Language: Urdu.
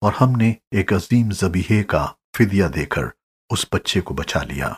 اور ہم نے ایک عظیم ذبیحے کا فدیہ دے کر اس بچے کو بچا لیا۔